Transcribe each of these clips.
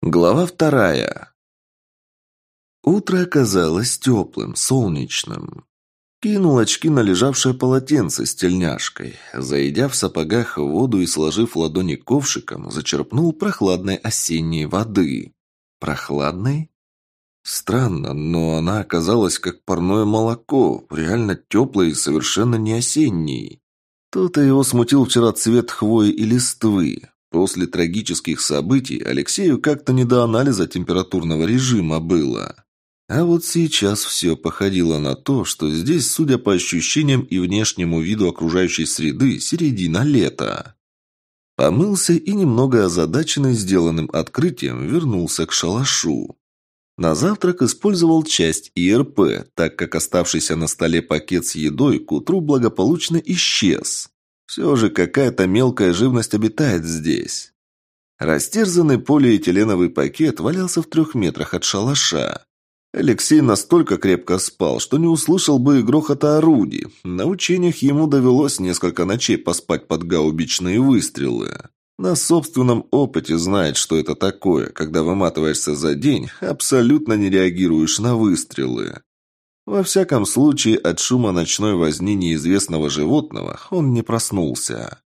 Глава вторая. Утро оказалось теплым, солнечным. Кинул очки на лежавшее полотенце с тельняшкой. Зайдя в сапогах воду и сложив ладони ковшиком, зачерпнул прохладной осенней воды. Прохладной? Странно, но она оказалась как парное молоко, реально теплой и совершенно не осенней. То-то его смутил вчера цвет хвои и листвы. После трагических событий Алексею как-то не до анализа температурного режима было. А вот сейчас все походило на то, что здесь, судя по ощущениям и внешнему виду окружающей среды, середина лета. Помылся и, немного озадаченный сделанным открытием, вернулся к шалашу. На завтрак использовал часть ИРП, так как оставшийся на столе пакет с едой к утру благополучно исчез. Все же какая-то мелкая живность обитает здесь. Растерзанный полиэтиленовый пакет валялся в трех метрах от шалаша. Алексей настолько крепко спал, что не услышал бы и грохота орудий. На учениях ему довелось несколько ночей поспать под гаубичные выстрелы. На собственном опыте знает, что это такое, когда выматываешься за день, абсолютно не реагируешь на выстрелы. Во всяком случае, от шума ночной возни неизвестного животного он не проснулся.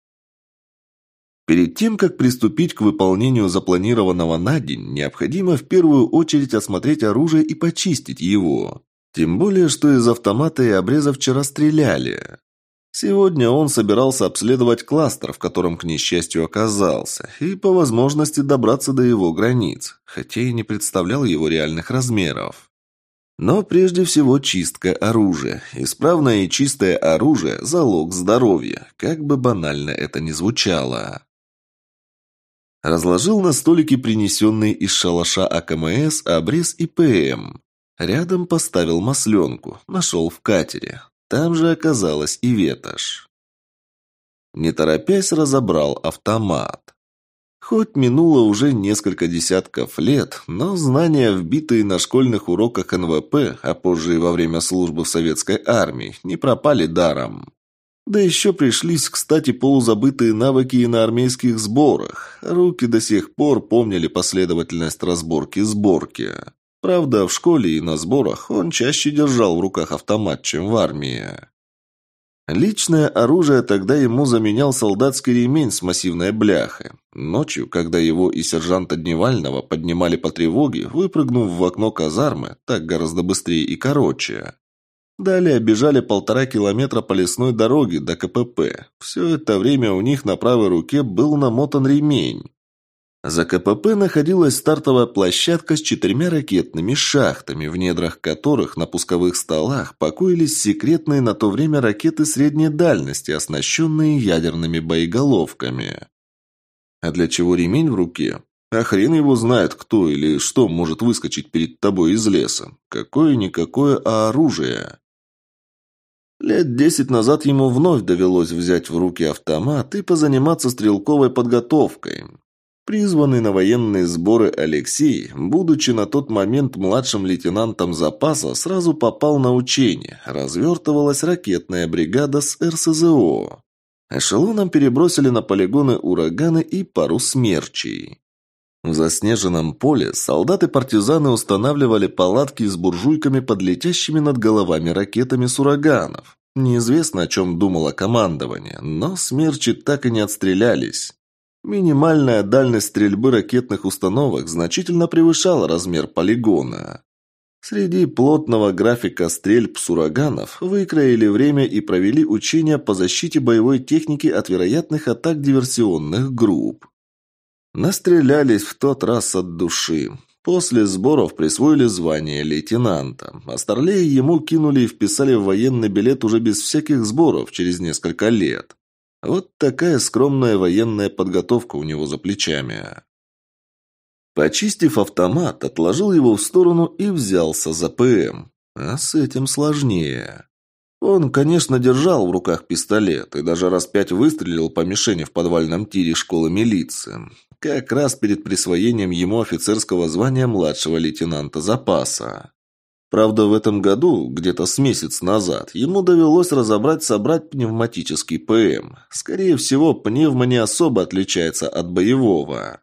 Перед тем, как приступить к выполнению запланированного на день, необходимо в первую очередь осмотреть оружие и почистить его. Тем более, что из автомата и обреза вчера стреляли. Сегодня он собирался обследовать кластер, в котором, к несчастью, оказался, и по возможности добраться до его границ, хотя и не представлял его реальных размеров. Но прежде всего чистка оружия. Исправное и чистое оружие – залог здоровья, как бы банально это ни звучало. Разложил на столике принесенные из шалаша АКМС обрез и ПМ. Рядом поставил масленку, нашел в катере. Там же оказалась и ветошь. Не торопясь, разобрал автомат. Хоть минуло уже несколько десятков лет, но знания, вбитые на школьных уроках НВП, а позже и во время службы в советской армии, не пропали даром. Да еще пришлись, кстати, полузабытые навыки и на армейских сборах. Руки до сих пор помнили последовательность разборки-сборки. Правда, в школе и на сборах он чаще держал в руках автомат, чем в армии. Личное оружие тогда ему заменял солдатский ремень с массивной бляхой. Ночью, когда его и сержанта Дневального поднимали по тревоге, выпрыгнув в окно казармы, так гораздо быстрее и короче. Далее бежали полтора километра по лесной дороге до КПП. Все это время у них на правой руке был намотан ремень. За КПП находилась стартовая площадка с четырьмя ракетными шахтами, в недрах которых на пусковых столах покоились секретные на то время ракеты средней дальности, оснащенные ядерными боеголовками. А для чего ремень в руке? А хрен его знает, кто или что может выскочить перед тобой из леса. Какое-никакое, а оружие. Лет десять назад ему вновь довелось взять в руки автомат и позаниматься стрелковой подготовкой. Призванный на военные сборы Алексей, будучи на тот момент младшим лейтенантом запаса, сразу попал на учение. Развертывалась ракетная бригада с РСЗО. Эшелоном перебросили на полигоны ураганы и пару смерчей. В заснеженном поле солдаты-партизаны устанавливали палатки с буржуйками под летящими над головами ракетами с ураганов. Неизвестно, о чем думало командование, но смерчи так и не отстрелялись. Минимальная дальность стрельбы ракетных установок значительно превышала размер полигона. Среди плотного графика стрельб с ураганов выкроили время и провели учения по защите боевой техники от вероятных атак диверсионных групп. Настрелялись в тот раз от души. После сборов присвоили звание лейтенанта. А Старлея ему кинули и вписали в военный билет уже без всяких сборов через несколько лет. Вот такая скромная военная подготовка у него за плечами. Почистив автомат, отложил его в сторону и взялся за ПМ. А с этим сложнее. Он, конечно, держал в руках пистолет и даже раз пять выстрелил по мишени в подвальном тире школы милиции. Как раз перед присвоением ему офицерского звания младшего лейтенанта запаса. Правда, в этом году, где-то с месяц назад, ему довелось разобрать-собрать пневматический ПМ. Скорее всего, пневма не особо отличается от боевого.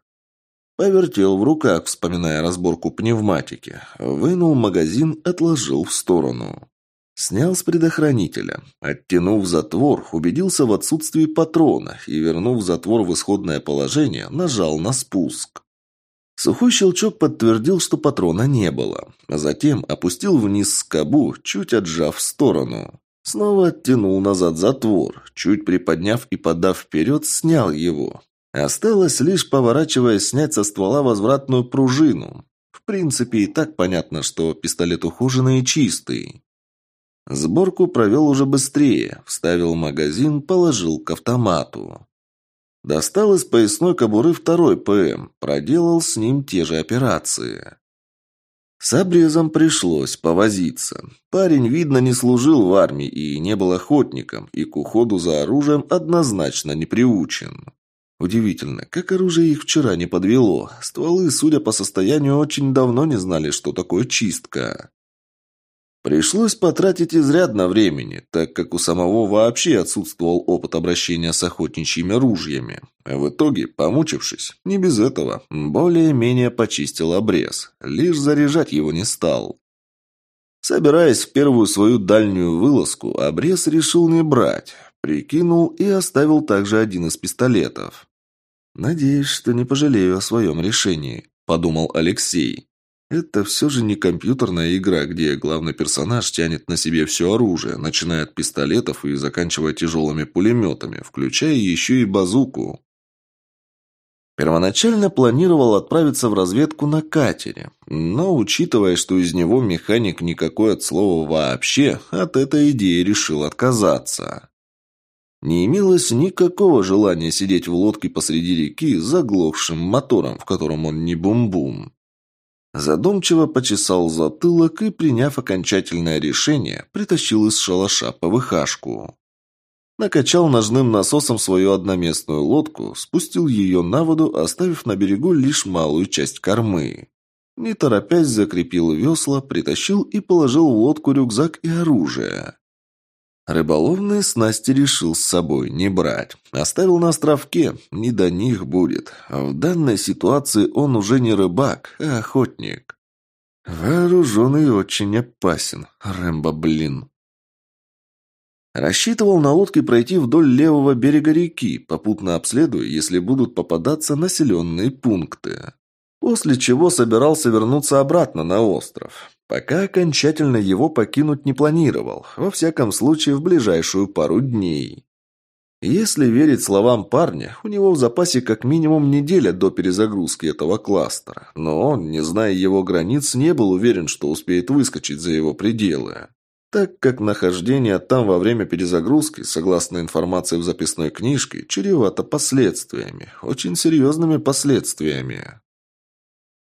Повертел в руках, вспоминая разборку пневматики. Вынул магазин, отложил в сторону. Снял с предохранителя. Оттянув затвор, убедился в отсутствии патрона и, вернув затвор в исходное положение, нажал на спуск. Сухой щелчок подтвердил, что патрона не было. А затем опустил вниз скобу, чуть отжав в сторону. Снова оттянул назад затвор, чуть приподняв и подав вперед, снял его. Осталось лишь, поворачивая, снять со ствола возвратную пружину. В принципе, и так понятно, что пистолет ухоженный и чистый. Сборку провел уже быстрее, вставил магазин, положил к автомату. Достал из поясной кобуры второй ПМ, проделал с ним те же операции. С обрезом пришлось повозиться. Парень, видно, не служил в армии и не был охотником, и к уходу за оружием однозначно не приучен. Удивительно, как оружие их вчера не подвело. Стволы, судя по состоянию, очень давно не знали, что такое чистка. Пришлось потратить изрядно времени, так как у самого вообще отсутствовал опыт обращения с охотничьими ружьями. А в итоге, помучившись, не без этого, более-менее почистил обрез, лишь заряжать его не стал. Собираясь в первую свою дальнюю вылазку, обрез решил не брать, прикинул и оставил также один из пистолетов. «Надеюсь, что не пожалею о своем решении», – подумал Алексей. Это все же не компьютерная игра, где главный персонаж тянет на себе все оружие, начиная от пистолетов и заканчивая тяжелыми пулеметами, включая еще и базуку. Первоначально планировал отправиться в разведку на катере, но, учитывая, что из него механик никакой от слова вообще, от этой идеи решил отказаться. Не имелось никакого желания сидеть в лодке посреди реки с заглохшим мотором, в котором он не бум-бум. Задумчиво почесал затылок и, приняв окончательное решение, притащил из шалаша ПВХшку. Накачал ножным насосом свою одноместную лодку, спустил ее на воду, оставив на берегу лишь малую часть кормы. Не торопясь закрепил весла, притащил и положил в лодку рюкзак и оружие. Рыболовные снасти решил с собой не брать. Оставил на островке, не до них будет. В данной ситуации он уже не рыбак, а охотник. Вооруженный очень опасен, Рэмбо, блин. Рассчитывал на лодке пройти вдоль левого берега реки, попутно обследуя, если будут попадаться населенные пункты. После чего собирался вернуться обратно на остров. Пока окончательно его покинуть не планировал, во всяком случае в ближайшую пару дней. Если верить словам парня, у него в запасе как минимум неделя до перезагрузки этого кластера, но он, не зная его границ, не был уверен, что успеет выскочить за его пределы. Так как нахождение там во время перезагрузки, согласно информации в записной книжке, чревато последствиями, очень серьезными последствиями.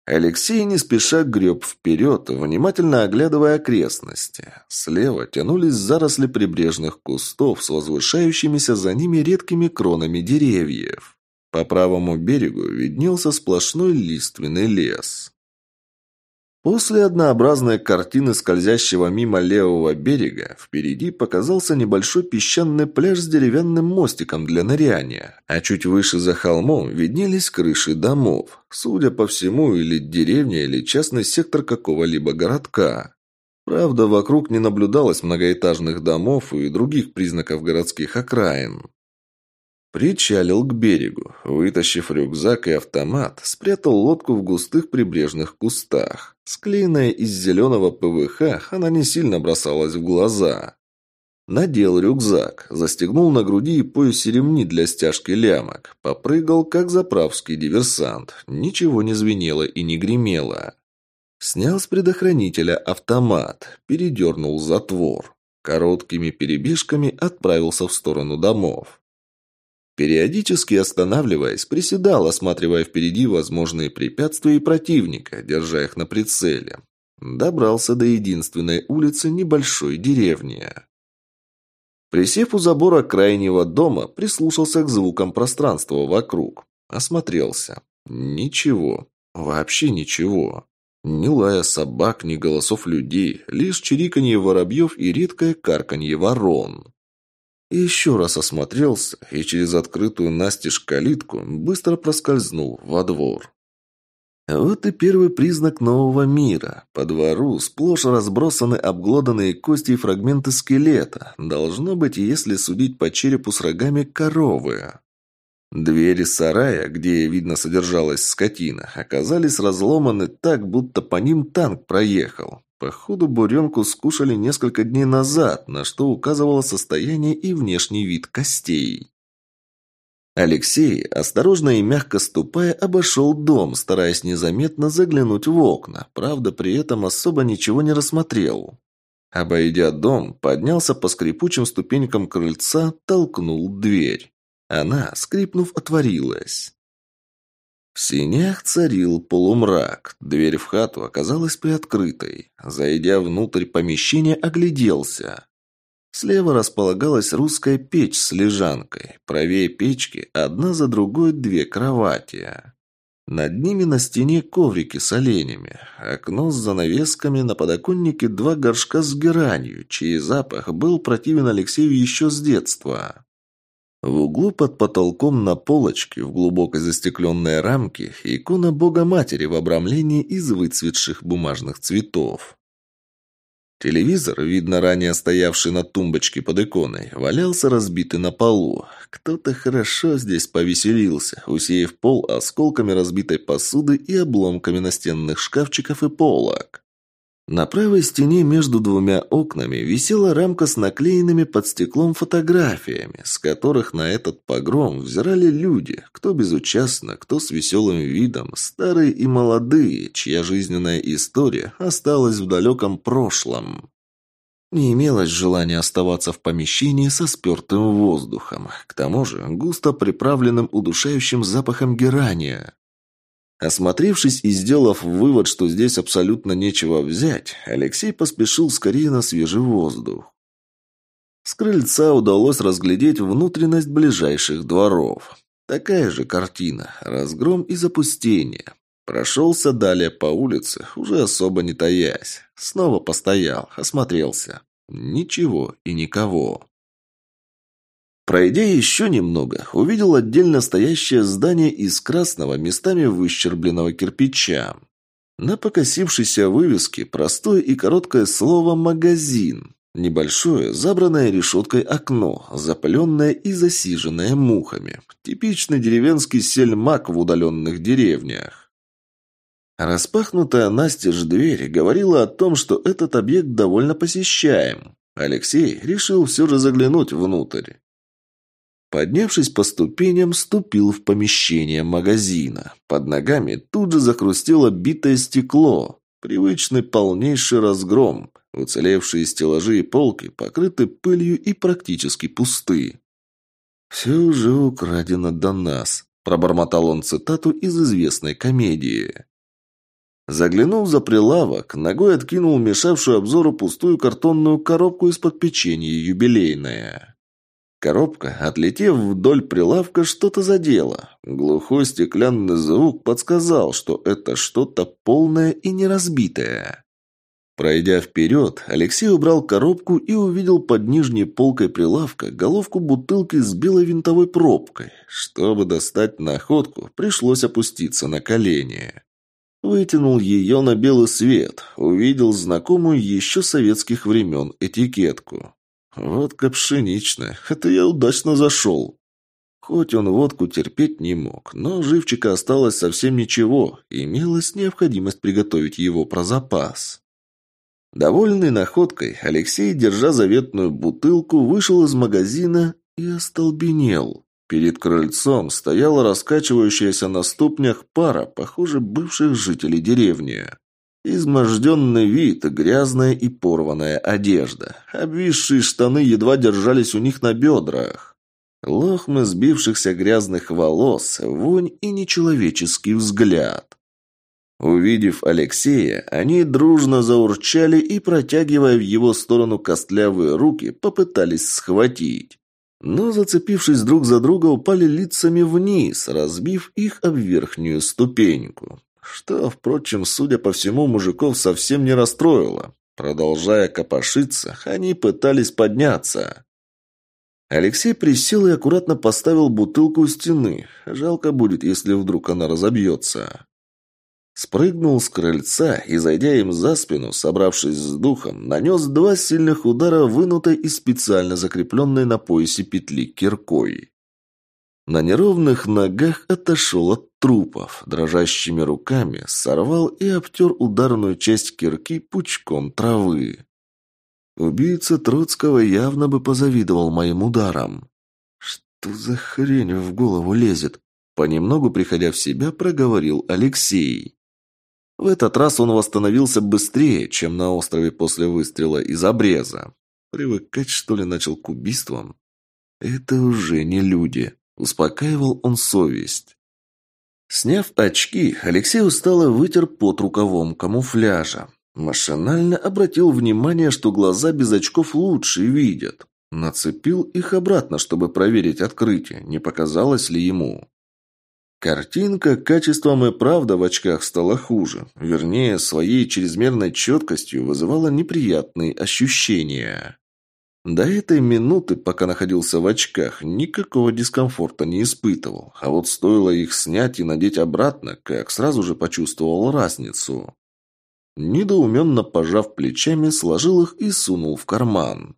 Алексей не спеша греб вперед, внимательно оглядывая окрестности. Слева тянулись заросли прибрежных кустов с возвышающимися за ними редкими кронами деревьев. По правому берегу виднелся сплошной лиственный лес. После однообразной картины скользящего мимо левого берега впереди показался небольшой песчаный пляж с деревянным мостиком для ныряния, а чуть выше за холмом виднелись крыши домов, судя по всему, или деревня, или частный сектор какого-либо городка. Правда, вокруг не наблюдалось многоэтажных домов и других признаков городских окраин. Причалил к берегу, вытащив рюкзак и автомат, спрятал лодку в густых прибрежных кустах. Склеенная из зеленого ПВХ, она не сильно бросалась в глаза. Надел рюкзак, застегнул на груди и поясе ремни для стяжки лямок. Попрыгал, как заправский диверсант. Ничего не звенело и не гремело. Снял с предохранителя автомат, передернул затвор. Короткими перебежками отправился в сторону домов. Периодически останавливаясь, приседал, осматривая впереди возможные препятствия и противника, держа их на прицеле. Добрался до единственной улицы небольшой деревни. Присев у забора крайнего дома, прислушался к звукам пространства вокруг. Осмотрелся. Ничего. Вообще ничего. Ни лая собак, ни голосов людей, лишь чириканье воробьев и редкое карканье ворон. Еще раз осмотрелся и через открытую настежь калитку быстро проскользнул во двор. Вот и первый признак нового мира. По двору сплошь разбросаны обглоданные кости и фрагменты скелета. Должно быть, если судить по черепу с рогами, коровы. Двери сарая, где, видно, содержалась скотина, оказались разломаны так, будто по ним танк проехал. Походу, буренку скушали несколько дней назад, на что указывало состояние и внешний вид костей. Алексей, осторожно и мягко ступая, обошел дом, стараясь незаметно заглянуть в окна, правда, при этом особо ничего не рассмотрел. Обойдя дом, поднялся по скрипучим ступенькам крыльца, толкнул дверь. Она, скрипнув, отворилась. В синях царил полумрак. Дверь в хату оказалась приоткрытой. Зайдя внутрь помещения, огляделся. Слева располагалась русская печь с лежанкой. Правее печки одна за другой две кровати. Над ними на стене коврики с оленями. Окно с занавесками, на подоконнике два горшка с геранью, чей запах был противен Алексею еще с детства. В углу под потолком на полочке в глубокой застекленной рамке икона Бога-Матери в обрамлении из выцветших бумажных цветов. Телевизор, видно ранее стоявший на тумбочке под иконой, валялся разбитый на полу. Кто-то хорошо здесь повеселился, усеяв пол осколками разбитой посуды и обломками настенных шкафчиков и полок. На правой стене между двумя окнами висела рамка с наклеенными под стеклом фотографиями, с которых на этот погром взирали люди, кто безучастно, кто с веселым видом, старые и молодые, чья жизненная история осталась в далеком прошлом. Не имелось желания оставаться в помещении со спертым воздухом, к тому же густо приправленным удушающим запахом герания. Осмотревшись и сделав вывод, что здесь абсолютно нечего взять, Алексей поспешил скорее на свежий воздух. С крыльца удалось разглядеть внутренность ближайших дворов. Такая же картина – разгром и запустение. Прошелся далее по улице, уже особо не таясь. Снова постоял, осмотрелся. Ничего и никого. Пройдя еще немного, увидел отдельно стоящее здание из красного, местами выщербленного кирпича. На покосившейся вывеске простое и короткое слово «магазин». Небольшое, забранное решеткой окно, запаленное и засиженное мухами. Типичный деревенский сельмак в удаленных деревнях. Распахнутая настежь дверь говорила о том, что этот объект довольно посещаем. Алексей решил все же заглянуть внутрь. Поднявшись по ступеням, ступил в помещение магазина. Под ногами тут же захрустело битое стекло. Привычный полнейший разгром. Уцелевшие стеллажи и полки покрыты пылью и практически пусты. «Все уже украдено до нас», – пробормотал он цитату из известной комедии. Заглянув за прилавок, ногой откинул мешавшую обзору пустую картонную коробку из-под печенья юбилейная. Коробка, отлетев вдоль прилавка, что-то задела. Глухой стеклянный звук подсказал, что это что-то полное и неразбитое. Пройдя вперед, Алексей убрал коробку и увидел под нижней полкой прилавка головку бутылки с белой винтовой пробкой. Чтобы достать находку, пришлось опуститься на колени. Вытянул ее на белый свет, увидел знакомую еще советских времен этикетку. Водка пшеничная. Это я удачно зашел. Хоть он водку терпеть не мог, но живчика осталось совсем ничего, имелась необходимость приготовить его про запас. Довольный находкой, Алексей, держа заветную бутылку, вышел из магазина и остолбенел. Перед крыльцом стояла раскачивающаяся на ступнях пара, похоже, бывших жителей деревни. Изможденный вид, грязная и порванная одежда. Обвисшие штаны едва держались у них на бедрах. Лохмы сбившихся грязных волос, вонь и нечеловеческий взгляд. Увидев Алексея, они дружно заурчали и, протягивая в его сторону костлявые руки, попытались схватить. Но, зацепившись друг за друга, упали лицами вниз, разбив их об верхнюю ступеньку. Что, впрочем, судя по всему, мужиков совсем не расстроило. Продолжая копошиться, они пытались подняться. Алексей присел и аккуратно поставил бутылку у стены. Жалко будет, если вдруг она разобьется. Спрыгнул с крыльца и, зайдя им за спину, собравшись с духом, нанес два сильных удара, вынутой и специально закрепленной на поясе петли киркой. На неровных ногах отошел от трупов, дрожащими руками сорвал и обтер ударную часть кирки пучком травы. Убийца Троцкого явно бы позавидовал моим ударам. Что за хрень в голову лезет? Понемногу, приходя в себя, проговорил Алексей. В этот раз он восстановился быстрее, чем на острове после выстрела из обреза. Привыкать, что ли, начал к убийствам? Это уже не люди. Успокаивал он совесть. Сняв очки, Алексей устало вытер под рукавом камуфляжа. Машинально обратил внимание, что глаза без очков лучше видят. Нацепил их обратно, чтобы проверить открытие, не показалось ли ему. Картинка качеством и правда в очках стала хуже. Вернее, своей чрезмерной четкостью вызывала неприятные ощущения. До этой минуты, пока находился в очках, никакого дискомфорта не испытывал. А вот стоило их снять и надеть обратно, как сразу же почувствовал разницу. Недоуменно пожав плечами, сложил их и сунул в карман.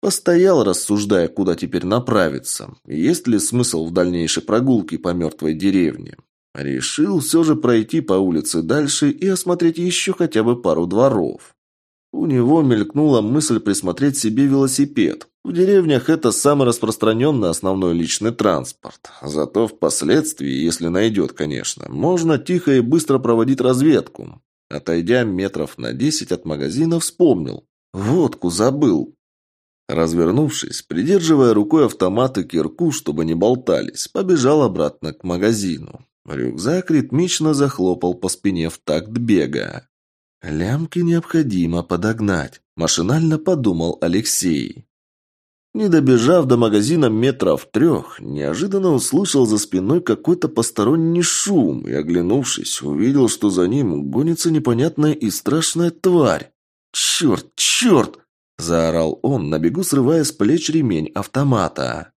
Постоял, рассуждая, куда теперь направиться. Есть ли смысл в дальнейшей прогулке по мертвой деревне. Решил все же пройти по улице дальше и осмотреть еще хотя бы пару дворов. У него мелькнула мысль присмотреть себе велосипед. В деревнях это самый распространенный основной личный транспорт. Зато впоследствии, если найдет, конечно, можно тихо и быстро проводить разведку. Отойдя метров на десять от магазина, вспомнил. Водку забыл. Развернувшись, придерживая рукой автомат и кирку, чтобы не болтались, побежал обратно к магазину. Рюкзак ритмично захлопал по спине в такт бега. «Лямки необходимо подогнать», – машинально подумал Алексей. Не добежав до магазина метров трех, неожиданно услышал за спиной какой-то посторонний шум и, оглянувшись, увидел, что за ним гонится непонятная и страшная тварь. «Черт, черт!» Заорал он, на бегу срывая с плеч ремень автомата.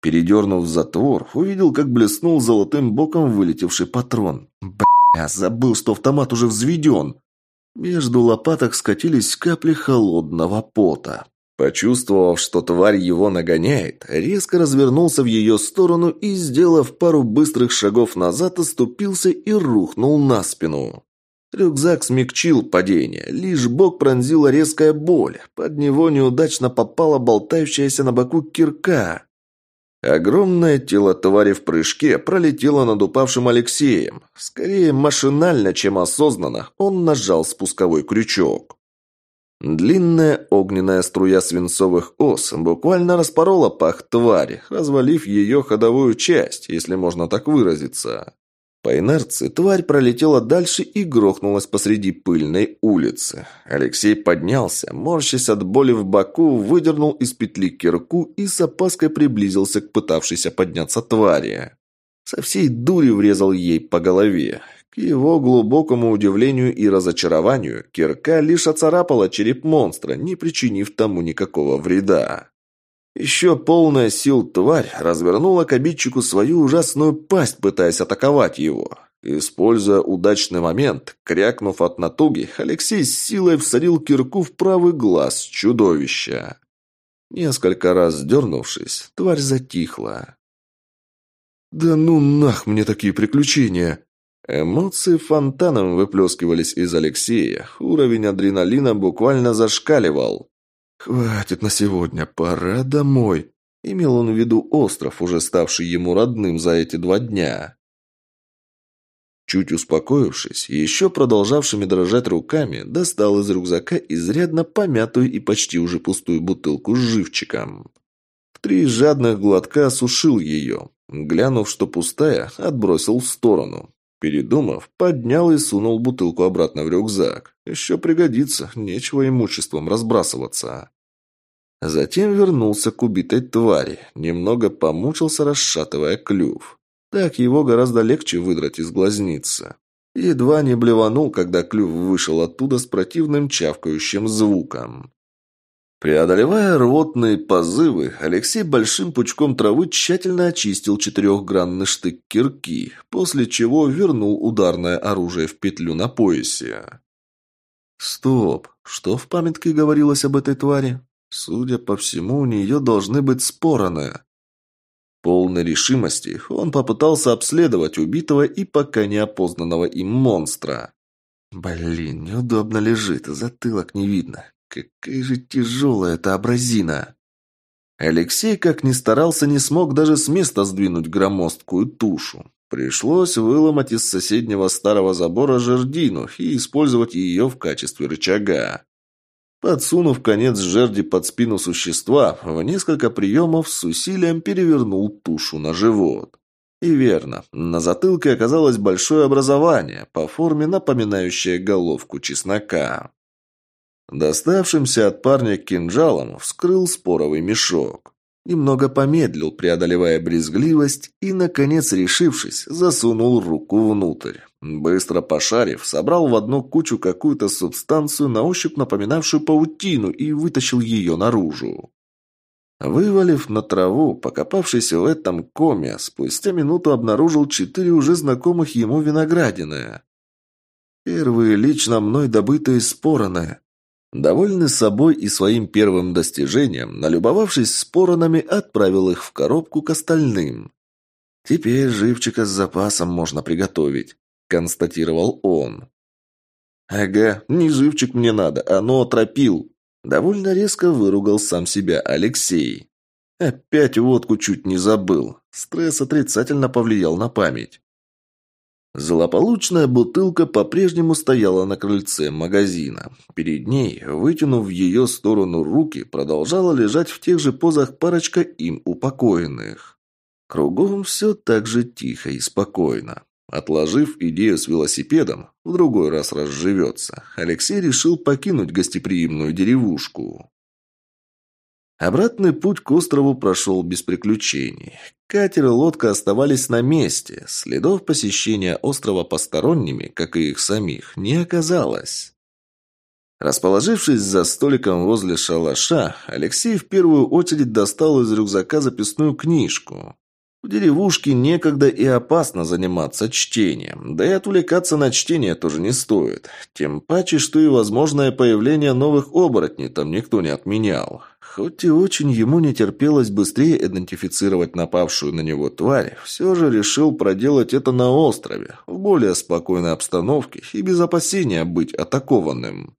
Передернув затвор, увидел, как блеснул золотым боком вылетевший патрон. Бля, забыл, что автомат уже взведен. Между лопаток скатились капли холодного пота. Почувствовав, что тварь его нагоняет, резко развернулся в ее сторону и, сделав пару быстрых шагов назад, оступился и рухнул на спину. Рюкзак смягчил падение, лишь бок пронзила резкая боль. Под него неудачно попала болтающаяся на боку кирка. Огромное тело твари в прыжке пролетело над упавшим Алексеем. Скорее машинально, чем осознанно, он нажал спусковой крючок. Длинная огненная струя свинцовых ос буквально распорола пах твари, развалив ее ходовую часть, если можно так выразиться. По инерции тварь пролетела дальше и грохнулась посреди пыльной улицы. Алексей поднялся, морщась от боли в боку, выдернул из петли кирку и с опаской приблизился к пытавшейся подняться твари. Со всей дури врезал ей по голове. К его глубокому удивлению и разочарованию, кирка лишь оцарапала череп монстра, не причинив тому никакого вреда. Еще полная сил тварь развернула к обидчику свою ужасную пасть, пытаясь атаковать его. Используя удачный момент, крякнув от натуги, Алексей с силой всадил кирку в правый глаз чудовища. Несколько раз дернувшись, тварь затихла. «Да ну нах мне такие приключения!» Эмоции фонтаном выплескивались из Алексея. Уровень адреналина буквально зашкаливал. «Хватит на сегодня, пора домой», – имел он в виду остров, уже ставший ему родным за эти два дня. Чуть успокоившись, еще продолжавшими дрожать руками, достал из рюкзака изрядно помятую и почти уже пустую бутылку с живчиком. В три жадных глотка осушил ее. Глянув, что пустая, отбросил в сторону. Передумав, поднял и сунул бутылку обратно в рюкзак. Еще пригодится, нечего имуществом разбрасываться. Затем вернулся к убитой твари, немного помучился, расшатывая клюв. Так его гораздо легче выдрать из глазницы. Едва не блеванул, когда клюв вышел оттуда с противным чавкающим звуком. Преодолевая рвотные позывы, Алексей большим пучком травы тщательно очистил четырехгранный штык кирки, после чего вернул ударное оружие в петлю на поясе. Стоп, что в памятке говорилось об этой твари? Судя по всему, у нее должны быть спороны. Полной решимости он попытался обследовать убитого и пока неопознанного им монстра. Блин, неудобно лежит, затылок не видно. Какая же тяжелая эта абразина. Алексей, как ни старался, не смог даже с места сдвинуть громоздкую тушу. Пришлось выломать из соседнего старого забора жердину и использовать ее в качестве рычага. Подсунув конец жерди под спину существа, в несколько приемов с усилием перевернул тушу на живот. И верно, на затылке оказалось большое образование, по форме напоминающее головку чеснока. Доставшимся от парня кинжалом вскрыл споровый мешок. Немного помедлил, преодолевая брезгливость, и, наконец, решившись, засунул руку внутрь. Быстро пошарив, собрал в одну кучу какую-то субстанцию, на ощупь напоминавшую паутину, и вытащил ее наружу. Вывалив на траву, покопавшись в этом коме, спустя минуту обнаружил четыре уже знакомых ему виноградины. Первые лично мной добытые спороны. Довольный собой и своим первым достижением, налюбовавшись споронами, отправил их в коробку к остальным. «Теперь живчика с запасом можно приготовить», – констатировал он. «Ага, не живчик мне надо, а ноотропил», Довольно резко выругал сам себя Алексей. Опять водку чуть не забыл. Стресс отрицательно повлиял на память. Злополучная бутылка по-прежнему стояла на крыльце магазина. Перед ней, вытянув в ее сторону руки, продолжала лежать в тех же позах парочка им упокоенных. Кругом все так же тихо и спокойно. Отложив идею с велосипедом, в другой раз разживется, Алексей решил покинуть гостеприимную деревушку. Обратный путь к острову прошел без приключений. Катер и лодка оставались на месте. Следов посещения острова посторонними, как и их самих, не оказалось. Расположившись за столиком возле шалаша, Алексей в первую очередь достал из рюкзака записную книжку. В деревушке некогда и опасно заниматься чтением, да и отвлекаться на чтение тоже не стоит. Тем паче, что и возможное появление новых оборотней там никто не отменял. Хоть и очень ему не терпелось быстрее идентифицировать напавшую на него тварь, все же решил проделать это на острове, в более спокойной обстановке и без опасения быть атакованным.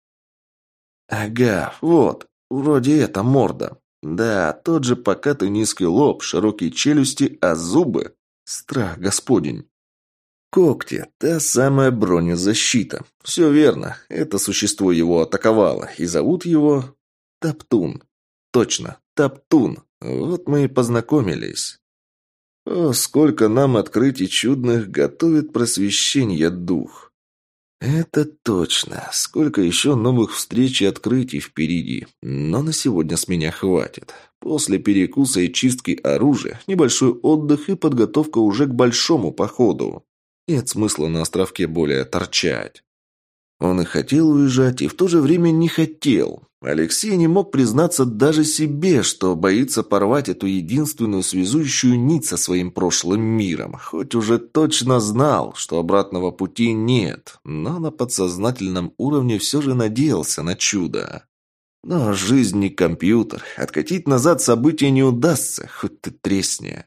«Ага, вот, вроде это морда», да, тот же покатый низкий лоб, широкие челюсти, а зубы — страх господень. Когти — та самая бронезащита. Все верно, это существо его атаковало, и зовут его Топтун. Точно, Топтун. Вот мы и познакомились. О, сколько нам открытий чудных готовит просвещение дух. Это точно. Сколько еще новых встреч и открытий впереди. Но на сегодня с меня хватит. После перекуса и чистки оружия, небольшой отдых и подготовка уже к большому походу. Нет смысла на островке более торчать. Он и хотел уезжать, и в то же время не хотел. Алексей не мог признаться даже себе, что боится порвать эту единственную связующую нить со своим прошлым миром, хоть уже точно знал, что обратного пути нет, но на подсознательном уровне все же надеялся на чудо. Но жизнь не компьютер, откатить назад события не удастся, хоть ты тресни.